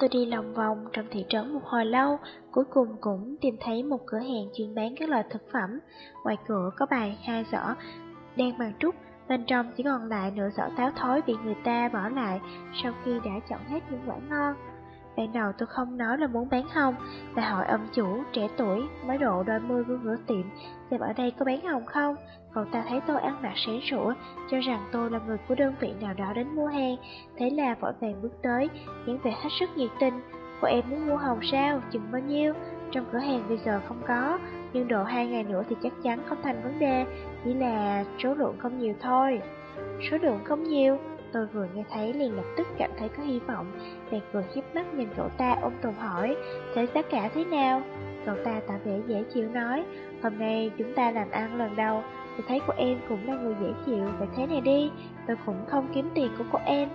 Tôi đi lòng vòng trong thị trấn một hồi lâu, cuối cùng cũng tìm thấy một cửa hàng chuyên bán các loại thực phẩm. Ngoài cửa có bài hai giỏ đen bằng trúc, bên trong chỉ còn lại nửa giỏ táo thối bị người ta bỏ lại sau khi đã chọn hết những quả ngon. Ban đầu tôi không nói là muốn bán hồng, và hỏi ông chủ trẻ tuổi mới độ đôi mươi của cửa tiệm xem ở đây có bán hồng không. Cậu ta thấy tôi ăn mặc sáng sủa, cho rằng tôi là người của đơn vị nào đó đến mua hàng, thế là vội vàng bước tới, những vẻ hết sức nhiệt tình. Cô em muốn mua hồng sao, chừng bao nhiêu? Trong cửa hàng bây giờ không có, nhưng độ hai ngày nữa thì chắc chắn không thành vấn đề, chỉ là số lượng không nhiều thôi. Số lượng không nhiều, tôi vừa nghe thấy liền lập tức cảm thấy có hy vọng, bèn vừa hiếp mắt nhìn cậu ta ôm tồn hỏi, thế giá cả thế nào? Cậu ta tỏ vẻ dễ chịu nói, hôm nay chúng ta làm ăn lần đầu, tôi thấy cô em cũng là người dễ chịu, vậy thế này đi, tôi cũng không kiếm tiền của cô em.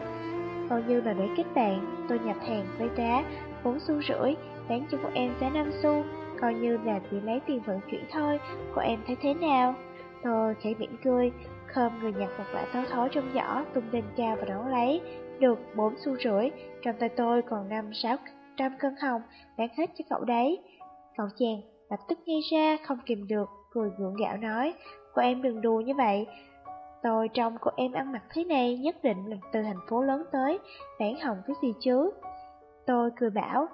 Coi như là để kết bạn, tôi nhập hàng với giá 4 xu rưỡi, bán cho cô em giá 5 xu, coi như là chỉ lấy tiền vận chuyển thôi, cô em thấy thế nào? Tôi khẽ mỉm cười, Khơm người nhặt một quả táo thối trong giỏ, tung lên cao và đón lấy, được bốn xu rưỡi, trong tay tôi còn 5-6 trăm cân hồng, bán hết cho cậu đấy. Cậu chàng lập tức ngay ra, không kìm được, cười gượng gạo nói, cô em đừng đùa như vậy. Tôi trông cô em ăn mặc thế này nhất định là từ thành phố lớn tới, bán hồng cái gì chứ? Tôi cười bảo,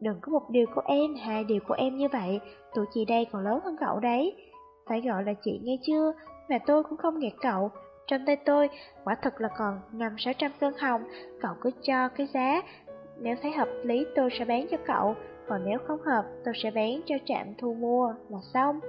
đừng có một điều của em, hai điều của em như vậy, tụi chị đây còn lớn hơn cậu đấy. Phải gọi là chị nghe chưa, mà tôi cũng không gạt cậu. Trong tay tôi, quả thật là còn năm sáu trăm cân hồng, cậu cứ cho cái giá. Nếu thấy hợp lý tôi sẽ bán cho cậu, còn nếu không hợp tôi sẽ bán cho trạm thu mua là xong.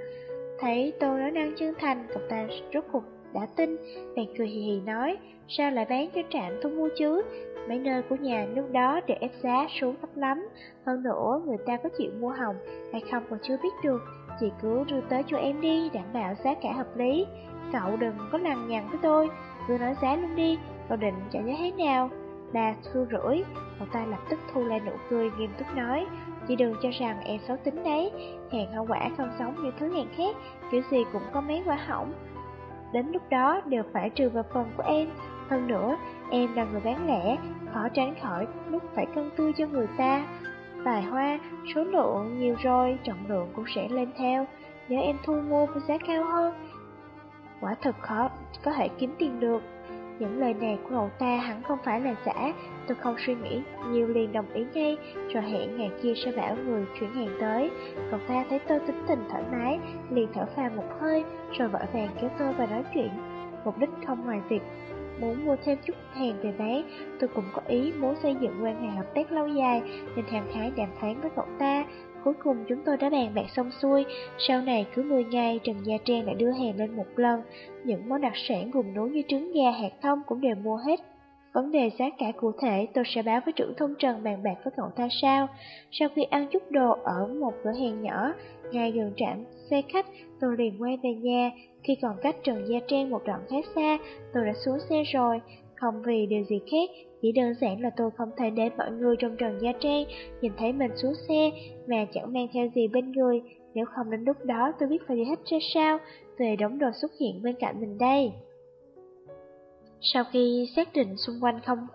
Thấy tôi nói năng chân thành, cậu ta rốt cuộc đã tin, bèn cười hì hì nói, sao lại bán cho trạm thu mua chứ? Mấy nơi của nhà nước đó đều ép giá xuống thấp lắm, hơn nữa người ta có chịu mua hồng hay không còn chưa biết được, chị cứ đưa tới cho em đi, đảm bảo giá cả hợp lý. Cậu đừng có lằng nhằng với tôi, cứ nói giá luôn đi, cậu định trả giá thế nào? Ba xu rưỡi, cậu ta lập tức thu lại nụ cười nghiêm túc nói, chị đừng cho rằng em xấu tính đấy, hàng hoa quả không sống như thứ hàng khác, kiểu gì cũng có mấy quả hỏng. Đến lúc đó đều phải trừ vào phần của em, hơn nữa, em là người bán lẻ, khó tránh khỏi lúc phải cân tươi cho người ta. Tài hoa, số lượng nhiều rồi, trọng lượng cũng sẽ lên theo. Nếu em thu mua với giá cao hơn, quả thật khó có thể kiếm tiền được. Những lời này của cậu ta hẳn không phải là giả, tôi không suy nghĩ, nhiều liền đồng ý ngay, rồi hẹn ngày kia sẽ bảo người chuyển hàng tới. Cậu ta thấy tôi tính tình thoải mái, liền thở phào một hơi, rồi vội vàng kéo tôi và nói chuyện. Mục đích không ngoài việc muốn mua thêm chút hàng về bán, tôi cũng có ý muốn xây dựng quan hệ hợp tác lâu dài, nên hàng thái đàm phán với cậu ta. Cuối cùng chúng tôi đã bàn bạc xong xuôi, sau này cứ 10 ngày Trần Gia Trang lại đưa hàng lên một lần, những món đặc sản gồm nấu như trứng gà, hạt thông cũng đều mua hết. Vấn đề giá cả cụ thể tôi sẽ báo với trưởng thông Trần bàn bạc với cậu ta sao. Sau khi ăn chút đồ ở một cửa hàng nhỏ, ngay gần trạm xe khách, tôi liền quay về nhà. Khi còn cách Trần Gia Trang một đoạn khá xa, tôi đã xuống xe rồi. Không vì điều gì khác, chỉ đơn giản là tôi không thể để mọi người trong Trần Gia Trang nhìn thấy mình xuống xe mà chẳng mang theo gì bên người. Nếu không đến lúc đó tôi biết phải đi hết ra sao, về đống đồ xuất hiện bên cạnh mình đây. Sau khi xác định xung quanh không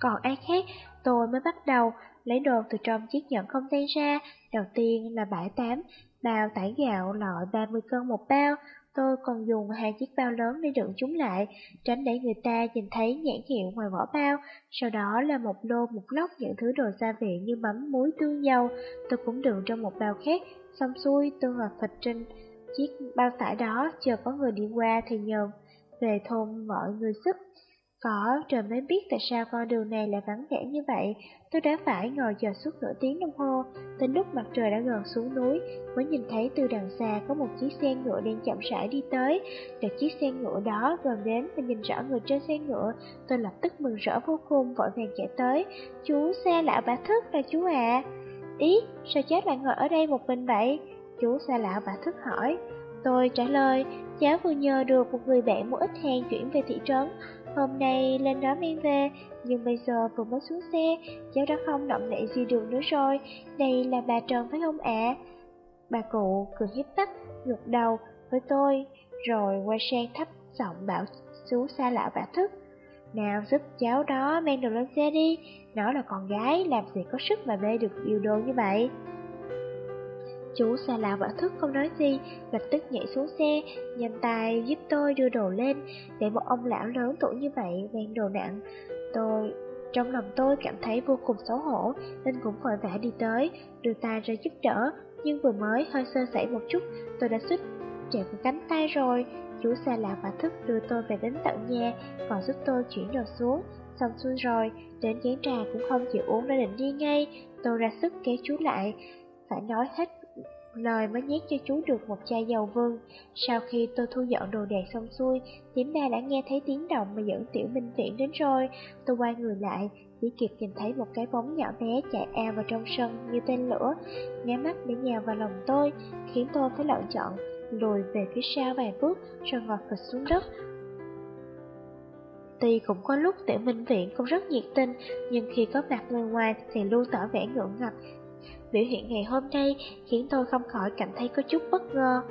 còn ai khác, tôi mới bắt đầu lấy đồ từ trong chiếc nhẫn không tay ra. Đầu tiên là bãi tám, bao tải gạo loại 30 cân một bao. Tôi còn dùng hai chiếc bao lớn để đựng chúng lại, tránh để người ta nhìn thấy nhãn hiệu ngoài vỏ bao. Sau đó là một lô một lốc những thứ đồ gia vị như mắm, muối, tương dầu. Tôi cũng đựng trong một bao khác, xong xuôi tôi hoặc thịt trên chiếc bao tải đó, chờ có người đi qua thì nhờ về thôn mọi người sức. Có, trời mới biết tại sao con đường này lại vắng vẻ như vậy. Tôi đã phải ngồi chờ suốt nửa tiếng đồng hồ. Đến lúc mặt trời đã gần xuống núi, mới nhìn thấy từ đằng xa có một chiếc xe ngựa đang chậm rãi đi tới. Được chiếc xe ngựa đó gần đến và nhìn rõ người trên xe ngựa, tôi lập tức mừng rỡ vô cùng, vội vàng chạy tới. Chú xe lão bà thức là chú à? Ý, sao chết lại ngồi ở đây một mình vậy? Chú xe lão bà thức hỏi. Tôi trả lời, cháu vừa nhờ được một người bạn mua ít hàng chuyển về thị trấn. Hôm nay lên đó mang về, nhưng bây giờ vừa mới xuống xe, cháu đã không động đậy gì được nữa rồi. Đây là bà Trần phải không ạ? Bà cụ cười hiếp tắt, ngược đầu với tôi, rồi quay sang thấp giọng bảo xú xa lão bà thức. Nào giúp cháu đó mang đồ lên xe đi, nó là con gái, làm gì có sức mà bê được nhiều đồ như vậy. Chú xa lão vẫn thức không nói gì, lập tức nhảy xuống xe, nhanh tay giúp tôi đưa đồ lên, để một ông lão lớn tuổi như vậy mang đồ nặng. Tôi, trong lòng tôi cảm thấy vô cùng xấu hổ, nên cũng vội vã đi tới, đưa tay ra giúp đỡ, nhưng vừa mới hơi sơ sẩy một chút, tôi đã suýt chạm cánh tay rồi. Chú xa lão và thức đưa tôi về đến tận nhà, còn giúp tôi chuyển đồ xuống. Xong xuôi rồi, đến chén trà cũng không chịu uống đã định đi ngay. Tôi ra sức kéo chú lại, phải nói hết lời mới nhét cho chú được một chai dầu vương. Sau khi tôi thu dọn đồ đạc xong xuôi, tím ba đã nghe thấy tiếng động mà dẫn tiểu minh viện đến rồi. Tôi quay người lại, chỉ kịp nhìn thấy một cái bóng nhỏ bé chạy ao vào trong sân như tên lửa, nhá mắt để nhào vào lòng tôi, khiến tôi phải lựa chọn lùi về phía sau vài bước rồi ngọt phịch xuống đất. Tuy cũng có lúc tiểu minh viện cũng rất nhiệt tình, nhưng khi có mặt người ngoài thì luôn tỏ vẻ ngượng ngập. Biểu hiện ngày hôm nay khiến tôi không khỏi cảm thấy có chút bất ngờ.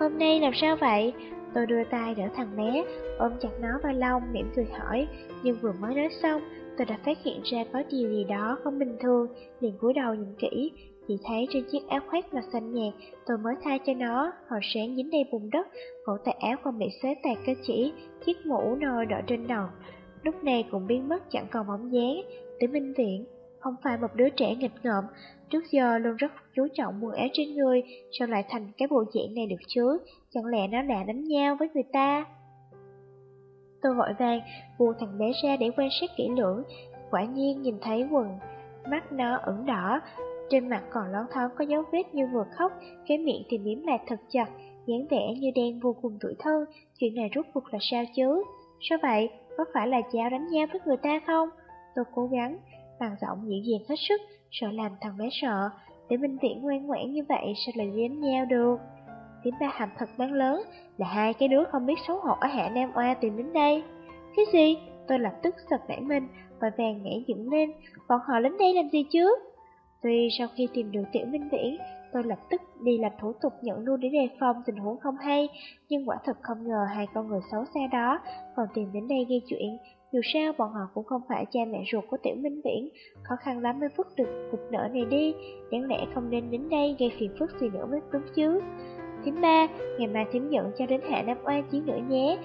Hôm nay làm sao vậy? Tôi đưa tay đỡ thằng bé, ôm chặt nó vào lòng, mỉm cười hỏi, nhưng vừa mới nói xong, tôi đã phát hiện ra có điều gì đó không bình thường, liền cúi đầu nhìn kỹ, chỉ thấy trên chiếc áo khoác màu xanh nhạt, tôi mới thay cho nó, hồi sáng dính đầy bùn đất, cổ tay áo còn bị xé tạc cơ chỉ, chiếc mũ nồi đỏ trên đầu. Lúc này cũng biến mất chẳng còn bóng dáng, tới minh viện, không phải một đứa trẻ nghịch ngợm, trước giờ luôn rất chú trọng quần áo trên người, sao lại thành cái bộ dạng này được chứ, chẳng lẽ nó đã đánh nhau với người ta? Tôi vội vàng buông thằng bé ra để quan sát kỹ lưỡng, quả nhiên nhìn thấy quần mắt nó ửng đỏ, trên mặt còn lón thón có dấu vết như vừa khóc, cái miệng thì miếm lại thật chặt, dáng vẻ như đen vô cùng tuổi thân, chuyện này rút cuộc là sao chứ? Sao vậy? Có phải là cháu đánh nhau với người ta không? Tôi cố gắng, bằng giọng dịu dàng hết sức, sợ làm thằng bé sợ, để Minh Viễn ngoan ngoãn như vậy sao lại dính nhau được? Tiếng ba hàm thật bán lớn, là hai cái đứa không biết xấu hổ ở Hạ Nam Oa tìm đến đây. Cái gì? Tôi lập tức giật nảy mình, và vàng nhảy dựng lên, bọn họ đến đây làm gì chứ? Tuy sau khi tìm được Tiểu Minh Viễn, tôi lập tức đi làm thủ tục nhận luôn để đề phòng tình huống không hay, nhưng quả thật không ngờ hai con người xấu xa đó còn tìm đến đây gây chuyện. Dù sao bọn họ cũng không phải cha mẹ ruột của Tiểu Minh Viễn, khó khăn lắm mới vứt được cục nợ này đi, đáng lẽ không nên đến đây gây phiền phức gì nữa mới đúng chứ. Thím ba, ngày mai thím dẫn cho đến Hạ Nam Oan chiến nữa nhé,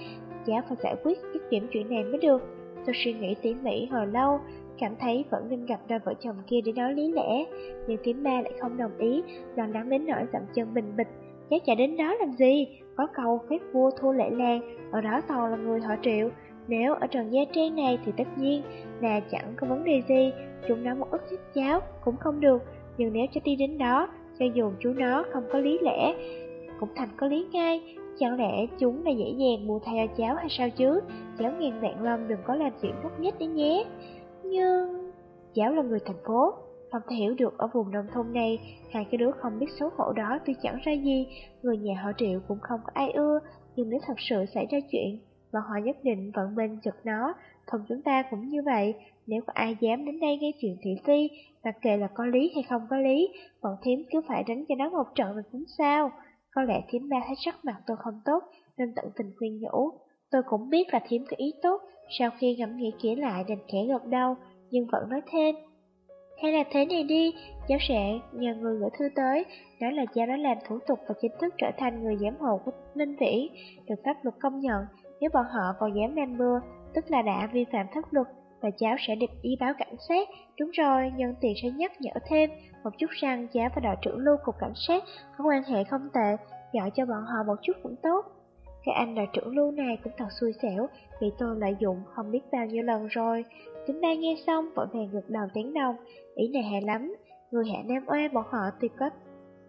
cháu phải giải quyết dứt điểm chuyện này mới được. Tôi suy nghĩ tỉ mỉ hồi lâu, cảm thấy vẫn nên gặp đôi vợ chồng kia để nói lý lẽ, nhưng thím ba lại không đồng ý, lo lắng đến nỗi dậm chân bình bịch. Cháu chạy đến đó làm gì? Có câu phép vua thua lệ làng, ở đó toàn là người họ triệu. Nếu ở trần gia trang này thì tất nhiên là chẳng có vấn đề gì, chúng nó một ức hiếp cháu cũng không được, nhưng nếu cho đi đến đó, cho dù chú nó không có lý lẽ, cũng thành có lý ngay. Chẳng lẽ chúng là dễ dàng mua thay cho cháu hay sao chứ? Cháu ngàn vạn lần đừng có làm chuyện ngốc nhất đấy nhé. Nhưng... Cháu là người thành phố, không thể hiểu được ở vùng nông thôn này, hai cái đứa không biết xấu hổ đó tuy chẳng ra gì, người nhà họ triệu cũng không có ai ưa, nhưng nếu thật sự xảy ra chuyện, và họ nhất định vẫn bên chật nó, không chúng ta cũng như vậy, nếu có ai dám đến đây gây chuyện thị phi, mặc kệ là có lý hay không có lý, bọn thím cứ phải đánh cho nó một trận rồi tính sao. Có lẽ thím ba thấy sắc mặt tôi không tốt, nên tận tình khuyên nhủ. Tôi cũng biết là thím có ý tốt, sau khi ngẫm nghĩ kỹ lại đành khẽ gật đầu, nhưng vẫn nói thêm. Hay là thế này đi, giáo sẽ nhờ người gửi thư tới, nói là cha đã làm thủ tục và chính thức trở thành người giám hộ của Minh Vĩ, được pháp luật công nhận, nếu bọn họ còn dám làm mưa, tức là đã vi phạm pháp luật, và cháu sẽ được đi báo cảnh sát. Đúng rồi, nhân tiện sẽ nhắc nhở thêm một chút rằng cháu và đội trưởng lưu cục cảnh sát có quan hệ không tệ, gọi cho bọn họ một chút cũng tốt. Cái anh đội trưởng lưu này cũng thật xui xẻo, bị tôi lợi dụng không biết bao nhiêu lần rồi. Tính ba nghe xong, vội vàng gật đầu tiếng đồng, ý này hay lắm. Người hạ Nam Oa bọn họ tuy có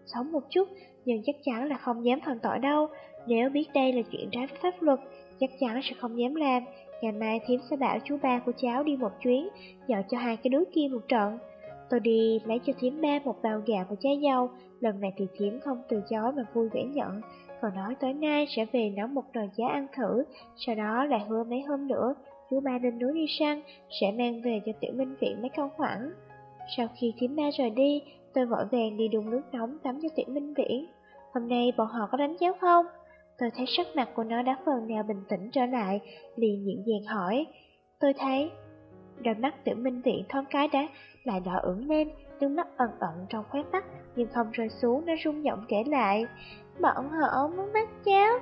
sống một chút, nhưng chắc chắn là không dám phạm tội đâu. Nếu biết đây là chuyện trái pháp luật, chắc chắn sẽ không dám làm. Ngày mai thím sẽ bảo chú ba của cháu đi một chuyến, dọn cho hai cái đứa kia một trận. Tôi đi lấy cho thím ba một bao gạo và trái dâu, lần này thì thím không từ chối mà vui vẻ nhận, còn nói tối nay sẽ về nấu một nồi giá ăn thử, sau đó lại hứa mấy hôm nữa, chú ba lên núi đi săn, sẽ mang về cho tiểu minh viện mấy con khoảng. Sau khi thím ba rời đi, tôi vội vàng đi đun nước nóng tắm cho tiểu minh viễn. Hôm nay bọn họ có đánh cháo không? Tôi thấy sắc mặt của nó đã phần nào bình tĩnh trở lại, liền nhịn dàng hỏi. Tôi thấy, đôi mắt tiểu minh viện thoáng cái đã lại đỏ ửng lên, nước mắt ẩn ẩn trong khóe mắt, nhưng không rơi xuống, nó rung giọng kể lại. Bọn họ muốn bắt cháu,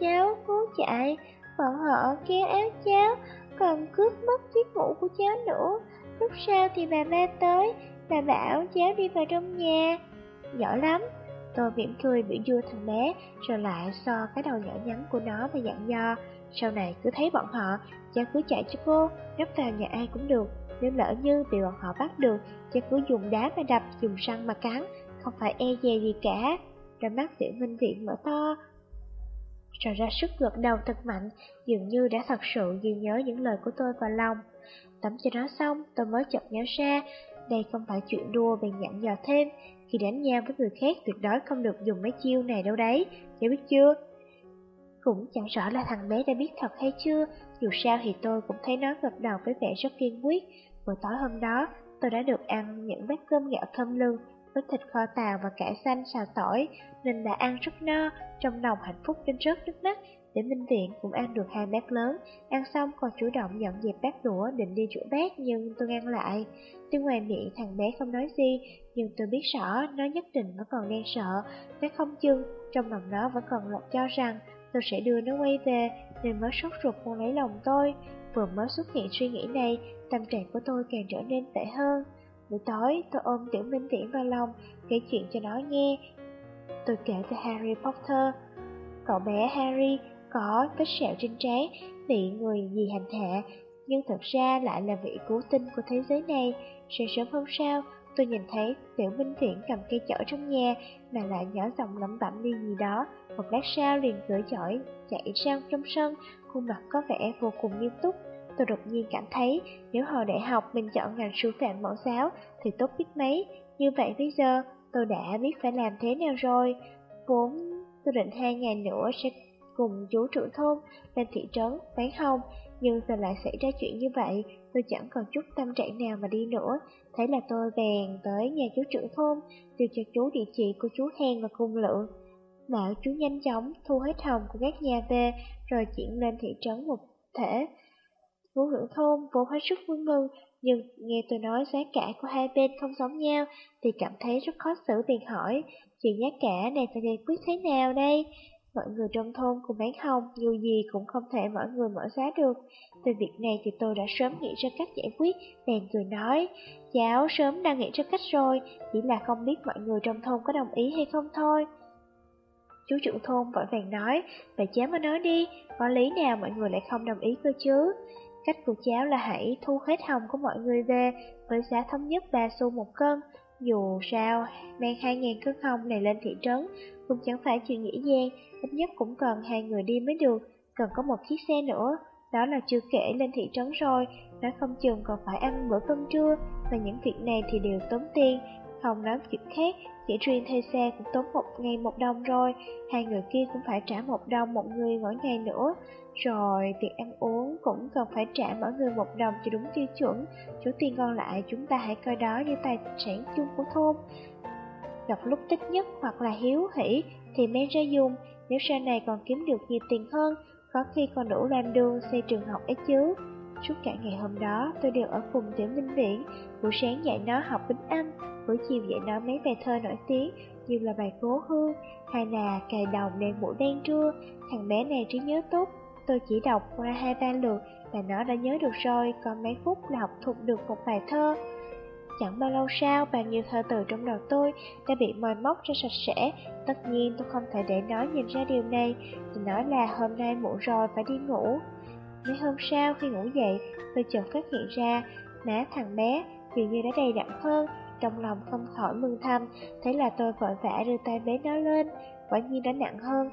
cháu cố chạy, bọn họ kéo áo cháu, còn cướp mất chiếc mũ của cháu nữa. Lúc sau thì bà ba tới, bà bảo cháu đi vào trong nhà. Giỏi lắm, tôi mỉm cười biểu vua thằng bé, rồi lại so cái đầu nhỏ nhắn của nó và dặn dò. Sau này cứ thấy bọn họ, cha cứ chạy cho cô, nấp vào nhà ai cũng được. Nếu lỡ như bị bọn họ bắt được, cha cứ dùng đá mà đập, dùng răng mà cắn, không phải e dè gì cả. Rồi mắt tiểu minh viện mở to, rồi ra sức gật đầu thật mạnh, dường như đã thật sự ghi nhớ những lời của tôi vào lòng. Tắm cho nó xong, tôi mới chợt nhớ ra, đây không phải chuyện đùa bèn nhặn dò thêm, khi đánh nhau với người khác tuyệt đối không được dùng mấy chiêu này đâu đấy, cháu biết chưa? Cũng chẳng rõ là thằng bé đã biết thật hay chưa, dù sao thì tôi cũng thấy nó gật đầu với vẻ rất kiên quyết. Buổi tối hôm đó, tôi đã được ăn những bát cơm gạo thơm lưng, với thịt kho tàu và cải xanh xào tỏi, nên đã ăn rất no, trong lòng hạnh phúc đến rớt nước mắt. Để Minh Viện cũng ăn được hai bát lớn, ăn xong còn chủ động dọn dẹp bát đũa định đi rửa bát nhưng tôi ngăn lại. Tuy ngoài miệng thằng bé không nói gì, nhưng tôi biết rõ nó nhất định vẫn còn đang sợ, nó không chừng, trong lòng nó vẫn còn lọt cho rằng tôi sẽ đưa nó quay về, nên mới sốt ruột muốn lấy lòng tôi. Vừa mới xuất hiện suy nghĩ này, tâm trạng của tôi càng trở nên tệ hơn. Buổi tối, tôi ôm Tiểu Minh Viễn vào lòng, kể chuyện cho nó nghe. Tôi kể về Harry Potter. Cậu bé Harry có vết sẹo trên trán, bị người gì hành hạ, nhưng thật ra lại là vị cứu tinh của thế giới này. Sáng sớm hôm sau, tôi nhìn thấy Tiểu Minh Viễn cầm cây chổi trong nhà, mà lại nhỏ giọng lẩm bẩm đi gì đó. Một lát sau liền gửi chổi, chạy sang trong sân, khuôn mặt có vẻ vô cùng nghiêm túc. Tôi đột nhiên cảm thấy nếu hồi đại học mình chọn ngành sư phạm mẫu giáo thì tốt biết mấy. Như vậy bây giờ tôi đã biết phải làm thế nào rồi. Vốn tôi định hai ngày nữa sẽ cùng chú trưởng thôn lên thị trấn bán hồng. Nhưng giờ lại xảy ra chuyện như vậy, tôi chẳng còn chút tâm trạng nào mà đi nữa. Thế là tôi bèn tới nhà chú trưởng thôn, đưa cho chú địa chỉ của chú Hen và cung lượng. Bảo chú nhanh chóng thu hết hồng của các nhà về, rồi chuyển lên thị trấn một thể. Vũ hưởng thôn vốn hết sức vui mừng, nhưng nghe tôi nói giá cả của hai bên không giống nhau thì cảm thấy rất khó xử liền hỏi, chuyện giá cả này phải giải quyết thế nào đây? Mọi người trong thôn cùng bán hồng, dù gì cũng không thể mọi người mở giá được. Về việc này thì tôi đã sớm nghĩ ra cách giải quyết, bèn cười nói, cháu sớm đã nghĩ ra cách rồi, chỉ là không biết mọi người trong thôn có đồng ý hay không thôi. Chú trưởng thôn vội vàng nói, vậy cháu mà nói đi, có lý nào mọi người lại không đồng ý cơ chứ? Cách của cháu là hãy thu hết hồng của mọi người về với giá thống nhất 3 xu một cân. Dù sao, mang 2.000 cân không này lên thị trấn cũng chẳng phải chuyện dễ dàng, ít nhất cũng cần hai người đi mới được, cần có một chiếc xe nữa. Đó là chưa kể lên thị trấn rồi, nói không chừng còn phải ăn bữa cơm trưa, và những việc này thì đều tốn tiền. Không nói chuyện khác, chỉ riêng thuê xe cũng tốn một ngày một đồng rồi, hai người kia cũng phải trả một đồng một người mỗi ngày nữa. Rồi tiền ăn uống cũng cần phải trả mỗi người một đồng cho đúng tiêu chuẩn, chủ tiền còn lại chúng ta hãy coi đó như tài sản chung của thôn. Gặp lúc tích nhất hoặc là hiếu hỉ thì mới ra dùng, nếu sau này còn kiếm được nhiều tiền hơn, có khi còn đủ làm đường xây trường học ấy chứ. Suốt cả ngày hôm đó, tôi đều ở cùng Tiểu Minh Viễn, buổi sáng dạy nó học bính Anh, buổi chiều dạy nó mấy bài thơ nổi tiếng như là bài Cố Hương, hay là Cài Đồng đèn mũi đen trưa. Thằng bé này trí nhớ tốt, tôi chỉ đọc qua hai ba lượt là nó đã nhớ được rồi, còn mấy phút là học thuộc được một bài thơ. Chẳng bao lâu sau, bao nhiêu thơ từ trong đầu tôi đã bị mòi móc cho sạch sẽ. Tất nhiên tôi không thể để nó nhìn ra điều này, thì nói là hôm nay muộn rồi phải đi ngủ. Mấy hôm sau khi ngủ dậy, tôi chợt phát hiện ra má thằng bé dường như đã đầy đặn hơn, trong lòng không khỏi mừng thầm, thế là tôi vội vã đưa tay bế nó lên, quả nhiên đã nặng hơn.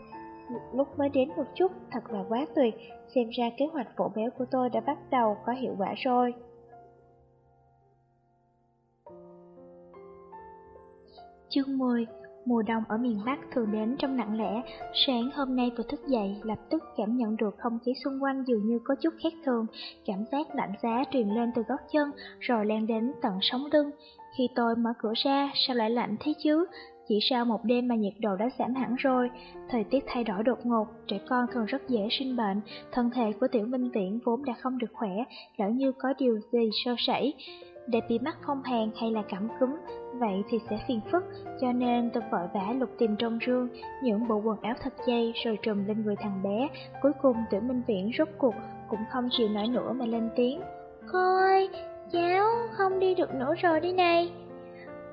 Lúc mới đến một chút, thật là quá tuyệt, xem ra kế hoạch vỗ béo của tôi đã bắt đầu có hiệu quả rồi. Chương 10 Mùa đông ở miền Bắc thường đến trong nặng lẽ, sáng hôm nay vừa thức dậy, lập tức cảm nhận được không khí xung quanh dường như có chút khác thường, cảm giác lạnh giá truyền lên từ gót chân, rồi lan đến tận sống lưng. Khi tôi mở cửa ra, sao lại lạnh thế chứ? Chỉ sau một đêm mà nhiệt độ đã giảm hẳn rồi, thời tiết thay đổi đột ngột, trẻ con thường rất dễ sinh bệnh, thân thể của tiểu minh viễn vốn đã không được khỏe, lỡ như có điều gì sơ sẩy để bị mắc phong hàn hay là cảm cúm, vậy thì sẽ phiền phức, cho nên tôi vội vã lục tìm trong rương những bộ quần áo thật dây rồi trùm lên người thằng bé. Cuối cùng tiểu minh viễn rốt cuộc cũng không chịu nổi nữa mà lên tiếng. Cô ơi, cháu không đi được nữa rồi đi này.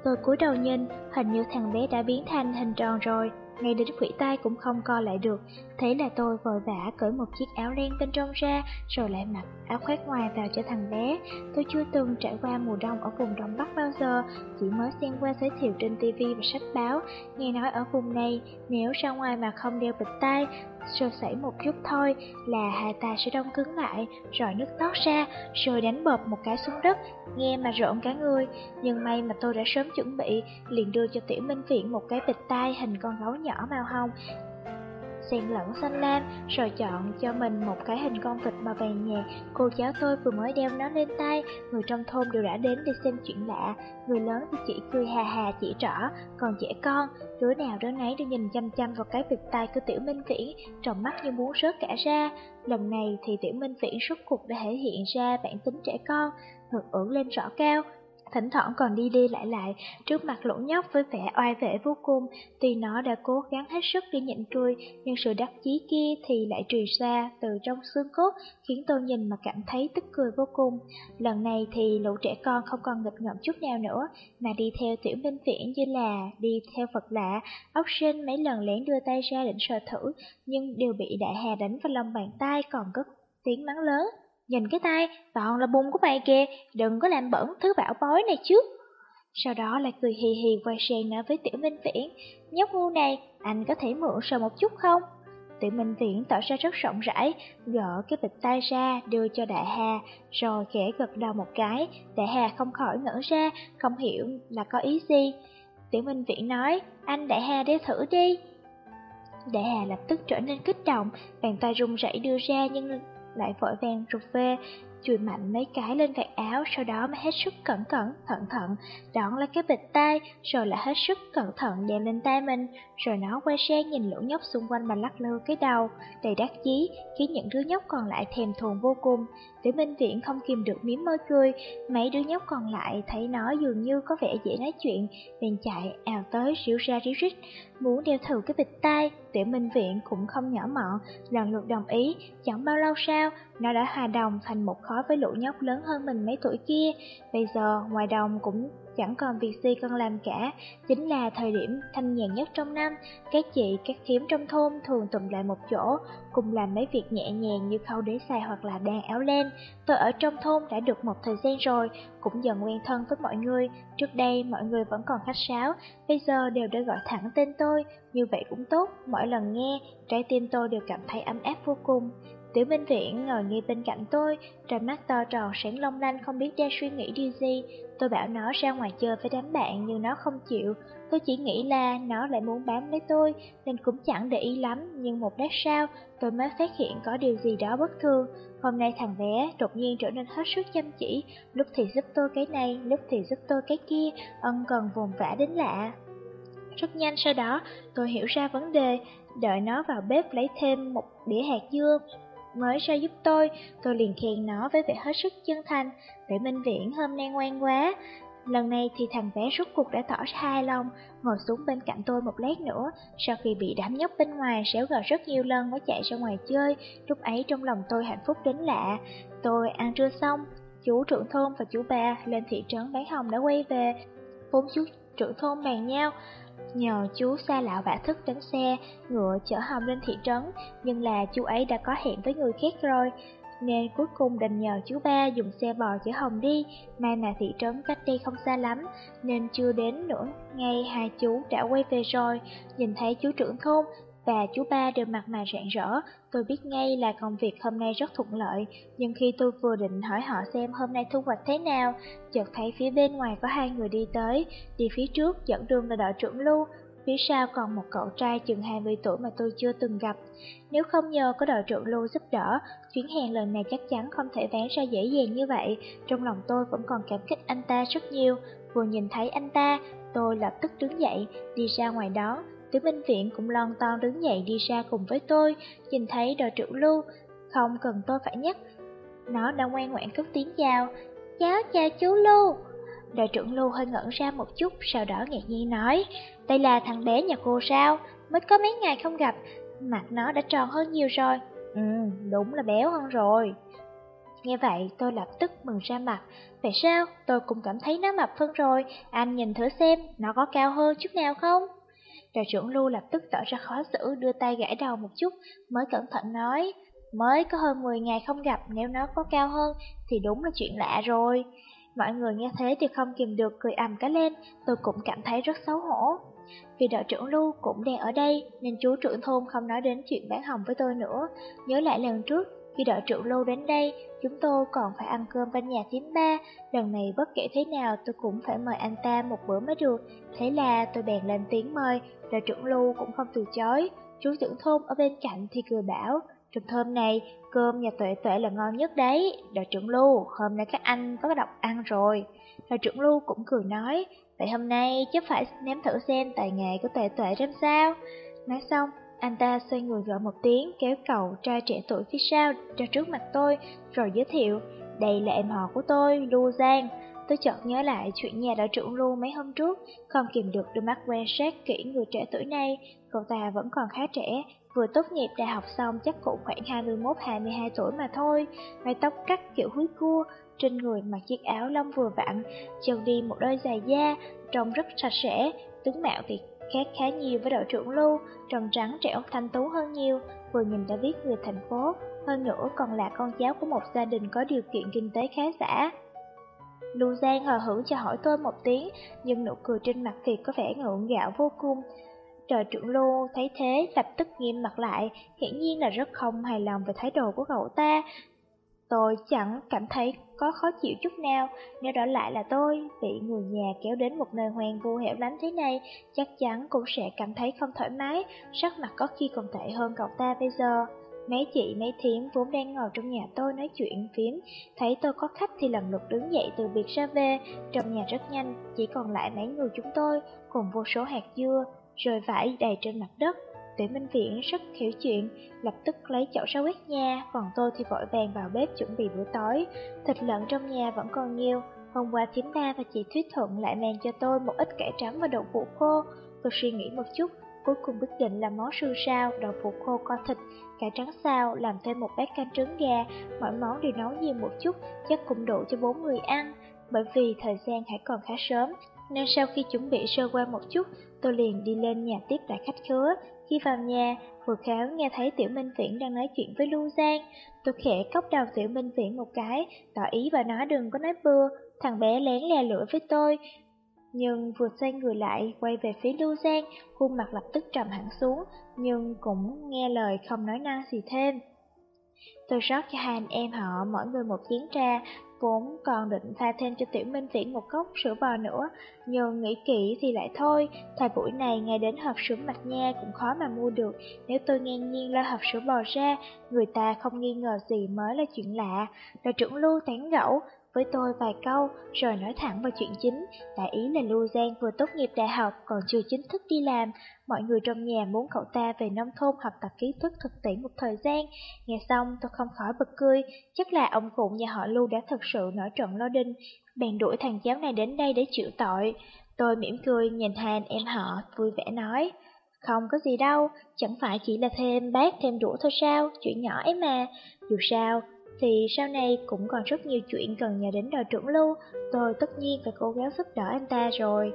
Tôi cúi đầu nhìn, hình như thằng bé đã biến thành hình tròn rồi ngay đến khủy tay cũng không co lại được. Thế là tôi vội vã cởi một chiếc áo len bên trong ra, rồi lại mặc áo khoác ngoài vào cho thằng bé. Tôi chưa từng trải qua mùa đông ở vùng Đông Bắc bao giờ, chỉ mới xem qua giới thiệu trên TV và sách báo. Nghe nói ở vùng này, nếu ra ngoài mà không đeo bịch tay, sơ sẩy một chút thôi là hai ta sẽ đông cứng lại, rồi nước tót ra, rồi đánh bợp một cái xuống đất, nghe mà rộn cả người. Nhưng may mà tôi đã sớm chuẩn bị, liền đưa cho Tiểu Minh Viện một cái bịch tay hình con gấu nhỏ màu hồng, xen lẫn xanh lam, rồi chọn cho mình một cái hình con vịt màu vàng nhạt. Cô cháu tôi vừa mới đeo nó lên tay, người trong thôn đều đã đến để xem chuyện lạ. Người lớn thì chỉ cười hà hà chỉ rõ còn trẻ con, đứa nào đứa nấy đều nhìn chăm chăm vào cái vịt tay của Tiểu Minh Viễn, trong mắt như muốn rớt cả ra. Lần này thì Tiểu Minh Viễn rốt cuộc đã thể hiện ra bản tính trẻ con, ngực ưỡn lên rõ cao, thỉnh thoảng còn đi đi lại lại trước mặt lũ nhóc với vẻ oai vệ vô cùng. Tuy nó đã cố gắng hết sức để nhịn cười, nhưng sự đắc chí kia thì lại trùy xa từ trong xương cốt, khiến tôi nhìn mà cảm thấy tức cười vô cùng. Lần này thì lũ trẻ con không còn nghịch ngợm chút nào nữa, mà đi theo tiểu minh viễn như là đi theo Phật lạ. Ốc sinh mấy lần lén đưa tay ra định sờ thử, nhưng đều bị đại hà đánh vào lòng bàn tay còn cất tiếng mắng lớn. Nhìn cái tay, toàn là bùn của mày kìa, đừng có làm bẩn thứ bảo bối này chứ. Sau đó lại cười hì hì quay sang nói với Tiểu Minh Viễn, nhóc ngu này, anh có thể mượn sờ một chút không? Tiểu Minh Viễn tỏ ra rất rộng rãi, gỡ cái bịch tay ra đưa cho Đại Hà, rồi khẽ gật đầu một cái, Đại Hà không khỏi ngỡ ra, không hiểu là có ý gì. Tiểu Minh Viễn nói, anh Đại Hà đeo thử đi. Đại Hà lập tức trở nên kích động, bàn tay run rẩy đưa ra nhưng lại vội vàng rụt về, chùi mạnh mấy cái lên vạt áo, sau đó mới hết sức cẩn cẩn, thận thận, đón lấy cái bịch tay, rồi lại hết sức cẩn thận đeo lên tay mình, rồi nó quay sang nhìn lũ nhóc xung quanh mà lắc lư cái đầu, đầy đắc chí, khiến những đứa nhóc còn lại thèm thuồng vô cùng. Tiểu Minh Viễn không kìm được miếm môi cười, mấy đứa nhóc còn lại thấy nó dường như có vẻ dễ nói chuyện, bèn chạy ào tới ríu ra ríu rít, muốn đeo thử cái bịch tay. Tiểu Minh Viện cũng không nhỏ mọn, lần lượt đồng ý, chẳng bao lâu sau, nó đã hòa đồng thành một khối với lũ nhóc lớn hơn mình mấy tuổi kia. Bây giờ, ngoài đồng cũng chẳng còn việc gì cần làm cả, chính là thời điểm thanh nhàn nhất trong năm, các chị, các thím trong thôn thường tụm lại một chỗ, cùng làm mấy việc nhẹ nhàng như khâu đế xài hoặc là đan áo len. Tôi ở trong thôn đã được một thời gian rồi, cũng dần quen thân với mọi người. Trước đây mọi người vẫn còn khách sáo, bây giờ đều đã gọi thẳng tên tôi, như vậy cũng tốt, mỗi lần nghe, trái tim tôi đều cảm thấy ấm áp vô cùng. Tiểu Minh Viễn ngồi ngay bên cạnh tôi, đôi mắt to tròn sáng long lanh không biết đang suy nghĩ điều gì. Tôi bảo nó ra ngoài chơi với đám bạn nhưng nó không chịu. Tôi chỉ nghĩ là nó lại muốn bám lấy tôi nên cũng chẳng để ý lắm. Nhưng một lát sau tôi mới phát hiện có điều gì đó bất thường. Hôm nay thằng bé đột nhiên trở nên hết sức chăm chỉ, lúc thì giúp tôi cái này, lúc thì giúp tôi cái kia, ân cần vùng vã đến lạ. Rất nhanh sau đó, tôi hiểu ra vấn đề, đợi nó vào bếp lấy thêm một đĩa hạt dưa mới ra giúp tôi, tôi liền khen nó với vẻ hết sức chân thành, để Minh Viễn hôm nay ngoan quá. Lần này thì thằng bé rút cuộc đã tỏ ra hài lòng, ngồi xuống bên cạnh tôi một lát nữa, sau khi bị đám nhóc bên ngoài xéo gào rất nhiều lần mới chạy ra ngoài chơi, lúc ấy trong lòng tôi hạnh phúc đến lạ. Tôi ăn trưa xong, chú trưởng thôn và chú bà lên thị trấn bán hồng đã quay về, Vốn chú trưởng thôn bàn nhau, Nhờ chú xa lão vả thức đánh xe, ngựa chở Hồng lên thị trấn, nhưng là chú ấy đã có hẹn với người khác rồi, nên cuối cùng đành nhờ chú ba dùng xe bò chở Hồng đi, may mà thị trấn cách đây không xa lắm, nên chưa đến nữa, ngay hai chú đã quay về rồi, nhìn thấy chú trưởng thôn, và chú ba đều mặt mày rạng rỡ, tôi biết ngay là công việc hôm nay rất thuận lợi, nhưng khi tôi vừa định hỏi họ xem hôm nay thu hoạch thế nào, chợt thấy phía bên ngoài có hai người đi tới, đi phía trước dẫn đường là đội trưởng Lưu, phía sau còn một cậu trai chừng 20 tuổi mà tôi chưa từng gặp. Nếu không nhờ có đội trưởng Lưu giúp đỡ, chuyến hàng lần này chắc chắn không thể ván ra dễ dàng như vậy, trong lòng tôi vẫn còn cảm kích anh ta rất nhiều. Vừa nhìn thấy anh ta, tôi lập tức đứng dậy, đi ra ngoài đó, Tiểu Minh Viện cũng lon ton đứng dậy đi ra cùng với tôi, nhìn thấy đội trưởng Lưu, không cần tôi phải nhắc. Nó đã ngoan ngoãn cất tiếng chào, cháu chào chú Lưu. Đội trưởng Lưu hơi ngẩn ra một chút, sau đó ngạc nhiên nói, đây là thằng bé nhà cô sao, mới có mấy ngày không gặp, mặt nó đã tròn hơn nhiều rồi. Ừ, đúng là béo hơn rồi. Nghe vậy tôi lập tức mừng ra mặt Vậy sao? Tôi cũng cảm thấy nó mập hơn rồi Anh nhìn thử xem, nó có cao hơn chút nào không? Trà trưởng Lưu lập tức tỏ ra khó xử, đưa tay gãi đầu một chút, mới cẩn thận nói, mới có hơn 10 ngày không gặp, nếu nó có cao hơn thì đúng là chuyện lạ rồi. Mọi người nghe thế thì không kìm được cười ầm cái lên, tôi cũng cảm thấy rất xấu hổ. Vì đội trưởng Lưu cũng đang ở đây, nên chú trưởng thôn không nói đến chuyện bán hồng với tôi nữa. Nhớ lại lần trước, khi đợi trưởng lâu đến đây, chúng tôi còn phải ăn cơm bên nhà thím ba. Lần này bất kể thế nào tôi cũng phải mời anh ta một bữa mới được. Thế là tôi bèn lên tiếng mời, đợi trưởng lưu cũng không từ chối. Chú trưởng thôn ở bên cạnh thì cười bảo, trong thơm này, cơm nhà tuệ tuệ là ngon nhất đấy. Đội trưởng lưu, hôm nay các anh có đọc ăn rồi. Đội trưởng lưu cũng cười nói, vậy hôm nay chắc phải nếm thử xem tài nghệ của tuệ tuệ ra sao. Nói xong, anh ta xoay người gọi một tiếng, kéo cậu trai trẻ tuổi phía sau ra trước mặt tôi, rồi giới thiệu, đây là em họ của tôi, Lu Giang. Tôi chợt nhớ lại chuyện nhà đã trưởng Lu mấy hôm trước, không kìm được đôi mắt quan sát kỹ người trẻ tuổi này, cậu ta vẫn còn khá trẻ, vừa tốt nghiệp đại học xong chắc cũng khoảng 21-22 tuổi mà thôi, mái tóc cắt kiểu húi cua, trên người mặc chiếc áo lông vừa vặn, chân đi một đôi giày da, trông rất sạch sẽ, tướng mạo thì khác khá nhiều với đội trưởng Lưu, tròn trắng trẻo thanh tú hơn nhiều, vừa nhìn đã biết người thành phố, hơn nữa còn là con cháu của một gia đình có điều kiện kinh tế khá giả. Lưu Giang hờ hững cho hỏi tôi một tiếng, nhưng nụ cười trên mặt thì có vẻ ngượng gạo vô cùng. Trời trưởng Lưu thấy thế lập tức nghiêm mặt lại, hiển nhiên là rất không hài lòng về thái độ của cậu ta, Tôi chẳng cảm thấy có khó chịu chút nào, nếu đó lại là tôi, bị người nhà kéo đến một nơi hoang vu hẻo lánh thế này, chắc chắn cũng sẽ cảm thấy không thoải mái, sắc mặt có khi còn tệ hơn cậu ta bây giờ. Mấy chị, mấy thím vốn đang ngồi trong nhà tôi nói chuyện phím, thấy tôi có khách thì lần lượt đứng dậy từ biệt ra về, trong nhà rất nhanh, chỉ còn lại mấy người chúng tôi, cùng vô số hạt dưa, rồi vải đầy trên mặt đất. Tuyển Minh Viễn rất hiểu chuyện, lập tức lấy chậu ra quét nhà, còn tôi thì vội vàng vào bếp chuẩn bị bữa tối. Thịt lợn trong nhà vẫn còn nhiều, hôm qua thím ba và chị Thuyết Thuận lại mang cho tôi một ít cải trắng và đậu phụ khô. Tôi suy nghĩ một chút, cuối cùng quyết định làm món sư sao, đậu phụ khô kho thịt, cải trắng sao, làm thêm một bát canh trứng gà, mọi món đều nấu nhiều một chút, chắc cũng đủ cho bốn người ăn. Bởi vì thời gian hãy còn khá sớm, nên sau khi chuẩn bị sơ qua một chút, tôi liền đi lên nhà tiếp đại khách khứa. Khi vào nhà, vừa khéo nghe thấy Tiểu Minh Viễn đang nói chuyện với Lưu Giang. Tôi khẽ cốc đầu Tiểu Minh Viễn một cái, tỏ ý và nói đừng có nói bừa, thằng bé lén lè lưỡi với tôi. Nhưng vừa xoay người lại, quay về phía Lưu Giang, khuôn mặt lập tức trầm hẳn xuống, nhưng cũng nghe lời không nói năng gì thêm. Tôi rót cho hai anh em họ mỗi người một chén trà, vốn còn định pha thêm cho Tiểu Minh Viễn một cốc sữa bò nữa, nhưng nghĩ kỹ thì lại thôi, thời buổi này ngay đến hộp sữa mạch nha cũng khó mà mua được, nếu tôi ngang nhiên lo hộp sữa bò ra, người ta không nghi ngờ gì mới là chuyện lạ. Đội trưởng Lưu tán gẫu, với tôi vài câu, rồi nói thẳng vào chuyện chính. Đại ý là Lưu Giang vừa tốt nghiệp đại học, còn chưa chính thức đi làm. Mọi người trong nhà muốn cậu ta về nông thôn học tập kỹ thức thực tiễn một thời gian. Nghe xong tôi không khỏi bật cười, chắc là ông cụ nhà họ Lưu đã thật sự nổi trận lo đinh, bèn đuổi thằng cháu này đến đây để chịu tội. Tôi mỉm cười nhìn hai anh em họ, vui vẻ nói. Không có gì đâu, chẳng phải chỉ là thêm bát thêm đũa thôi sao, chuyện nhỏ ấy mà. Dù sao, thì sau này cũng còn rất nhiều chuyện cần nhờ đến đội trưởng Lưu, tôi tất nhiên phải cố gắng giúp đỡ anh ta rồi.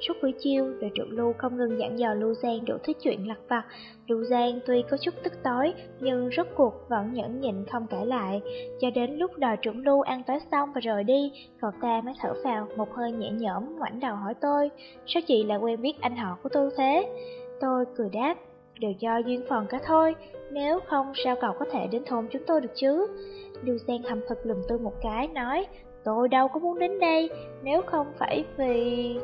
Suốt buổi chiều, đội trưởng Lưu không ngừng dặn dò Lưu Giang đủ thứ chuyện lặt vặt. Lưu Giang tuy có chút tức tối, nhưng rốt cuộc vẫn nhẫn nhịn không cãi lại. Cho đến lúc đội trưởng Lưu ăn tối xong và rời đi, cậu ta mới thở phào một hơi nhẹ nhõm ngoảnh đầu hỏi tôi, sao chị lại quen biết anh họ của tôi thế? Tôi cười đáp, đều do duyên phần cả thôi, nếu không sao cậu có thể đến thôn chúng tôi được chứ? Lưu Giang hầm thực lùm tôi một cái, nói, tôi đâu có muốn đến đây, nếu không phải vì...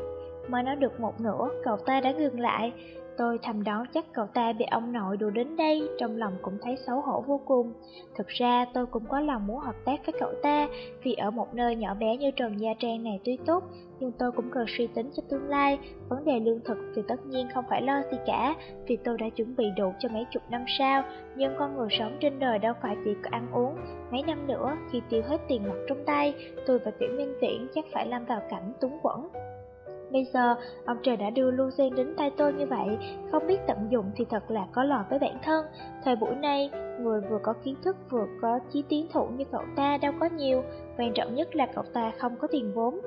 Mới nói được một nửa, cậu ta đã ngừng lại, Tôi thầm đoán chắc cậu ta bị ông nội đùa đến đây, trong lòng cũng thấy xấu hổ vô cùng. Thực ra tôi cũng có lòng muốn hợp tác với cậu ta, vì ở một nơi nhỏ bé như Trần Gia Trang này tuy tốt, nhưng tôi cũng cần suy tính cho tương lai. Vấn đề lương thực thì tất nhiên không phải lo gì cả, vì tôi đã chuẩn bị đủ cho mấy chục năm sau, nhưng con người sống trên đời đâu phải chỉ có ăn uống. Mấy năm nữa, khi tiêu hết tiền mặt trong tay, tôi và Tiểu Minh Viễn chắc phải lâm vào cảnh túng quẫn. Bây giờ, ông trời đã đưa Lucien đến tay tôi như vậy, không biết tận dụng thì thật là có lỗi với bản thân. Thời buổi này, người vừa có kiến thức vừa có chí tiến thủ như cậu ta đâu có nhiều, quan trọng nhất là cậu ta không có tiền vốn.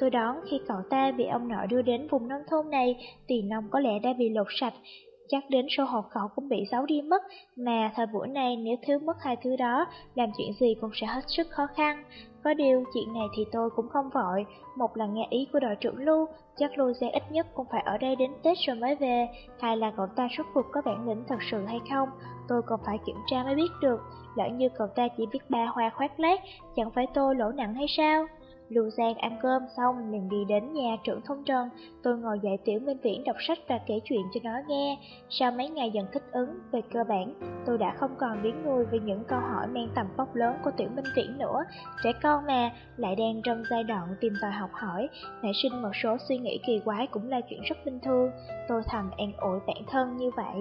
Tôi đoán khi cậu ta bị ông nội đưa đến vùng nông thôn này, tiền nông có lẽ đã bị lột sạch, chắc đến số hộ khẩu cũng bị xấu đi mất, mà thời buổi này nếu thiếu mất hai thứ đó, làm chuyện gì cũng sẽ hết sức khó khăn. Có điều, chuyện này thì tôi cũng không vội, một là nghe ý của đội trưởng Lưu, chắc Lưu sẽ ít nhất cũng phải ở đây đến Tết rồi mới về, hay là cậu ta rốt cuộc có bản lĩnh thật sự hay không, tôi còn phải kiểm tra mới biết được, lỡ như cậu ta chỉ biết ba hoa khoác lác, chẳng phải tôi lỗ nặng hay sao? Lưu Giang ăn cơm xong liền đi đến nhà trưởng thông trần, tôi ngồi dạy Tiểu Minh Viễn đọc sách và kể chuyện cho nó nghe. Sau mấy ngày dần thích ứng, về cơ bản, tôi đã không còn biến nuôi về những câu hỏi mang tầm vóc lớn của Tiểu Minh Viễn nữa. Trẻ con mà, lại đang trong giai đoạn tìm tòi học hỏi, nảy sinh một số suy nghĩ kỳ quái cũng là chuyện rất bình thường. Tôi thầm an ủi bản thân như vậy.